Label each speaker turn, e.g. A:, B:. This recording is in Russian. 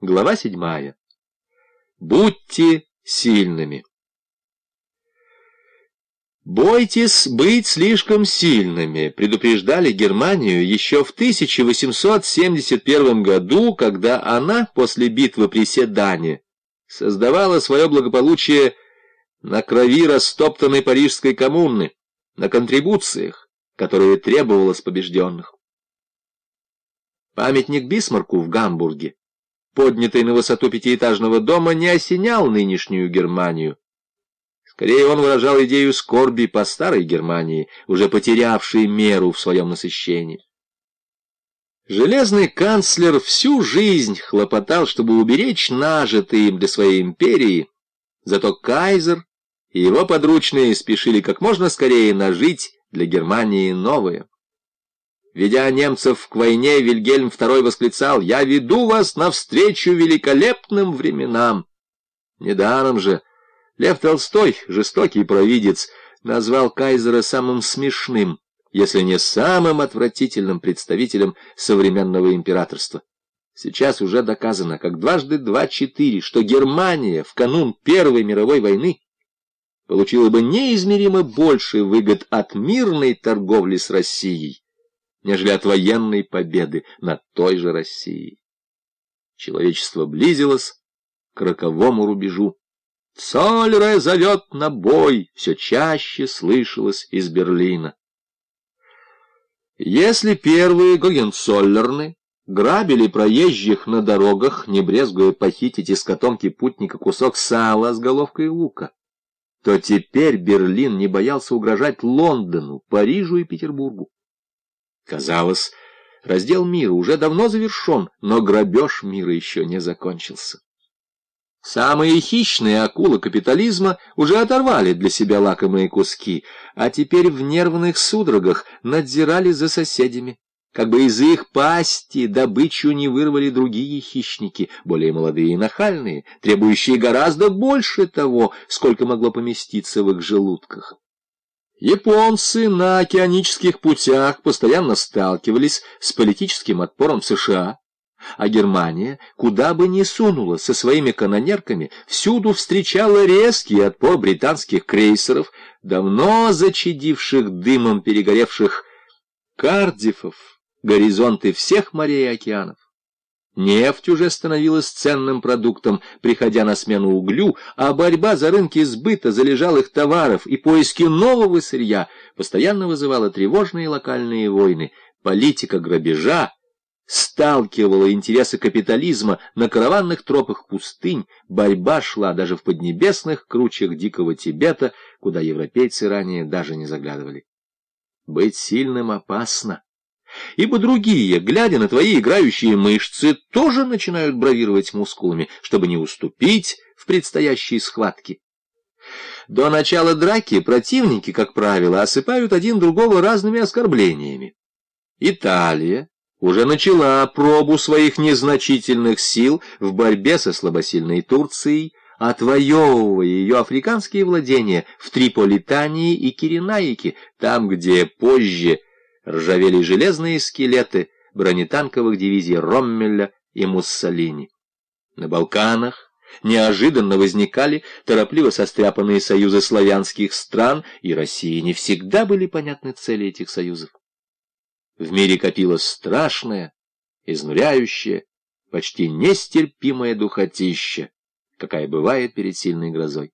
A: Глава седьмая. Будьте сильными. «Бойтесь быть слишком сильными», предупреждали Германию еще в 1871 году, когда она после битвы при Седане создавала свое благополучие на крови растоптанной парижской коммуны, на контрибуциях, которые требовалось побежденных. Памятник Бисмарку в Гамбурге поднятый на высоту пятиэтажного дома, не осенял нынешнюю Германию. Скорее он выражал идею скорби по старой Германии, уже потерявшей меру в своем насыщении. Железный канцлер всю жизнь хлопотал, чтобы уберечь нажитые им для своей империи, зато кайзер и его подручные спешили как можно скорее нажить для Германии новое. Ведя немцев к войне, Вильгельм II восклицал «Я веду вас навстречу великолепным временам». Недаром же Лев Толстой, жестокий провидец, назвал кайзера самым смешным, если не самым отвратительным представителем современного императорства. Сейчас уже доказано, как дважды два-четыре, что Германия в канун Первой мировой войны получила бы неизмеримо больше выгод от мирной торговли с Россией, нежели от военной победы над той же Россией. Человечество близилось к роковому рубежу. «Цольре зовет на бой!» все чаще слышалось из Берлина. Если первые Гогенцоллерны грабили проезжих на дорогах, не брезгуя похитить из котомки путника кусок сала с головкой лука, то теперь Берлин не боялся угрожать Лондону, Парижу и Петербургу. Казалось, раздел мира уже давно завершен, но грабеж мира еще не закончился. Самые хищные акулы капитализма уже оторвали для себя лакомые куски, а теперь в нервных судорогах надзирали за соседями. Как бы из их пасти добычу не вырвали другие хищники, более молодые и нахальные, требующие гораздо больше того, сколько могло поместиться в их желудках. Японцы на океанических путях постоянно сталкивались с политическим отпором США, а Германия, куда бы ни сунула со своими канонерками, всюду встречала резкий отпор британских крейсеров, давно зачадивших дымом перегоревших кардифов, горизонты всех морей и океанов. Нефть уже становилась ценным продуктом, приходя на смену углю, а борьба за рынки сбыта залежалых товаров и поиски нового сырья постоянно вызывала тревожные локальные войны. Политика грабежа сталкивала интересы капитализма на караванных тропах пустынь, борьба шла даже в поднебесных кручах Дикого Тибета, куда европейцы ранее даже не заглядывали. Быть сильным опасно ибо другие, глядя на твои играющие мышцы, тоже начинают бравировать мускулами, чтобы не уступить в предстоящей схватке. До начала драки противники, как правило, осыпают один другого разными оскорблениями. Италия уже начала пробу своих незначительных сил в борьбе со слабосильной Турцией, отвоевывая ее африканские владения в Триполитании и Киренаике, там, где позже ржавели железные скелеты бронетанковых дивизий Роммеля и Муссолини. На Балканах неожиданно возникали торопливо состряпанные союзы славянских стран, и России не всегда были понятны цели этих союзов. В мире копилось страшное, изнуряющее, почти нестерпимое духотище, какая бывает перед сильной грозой.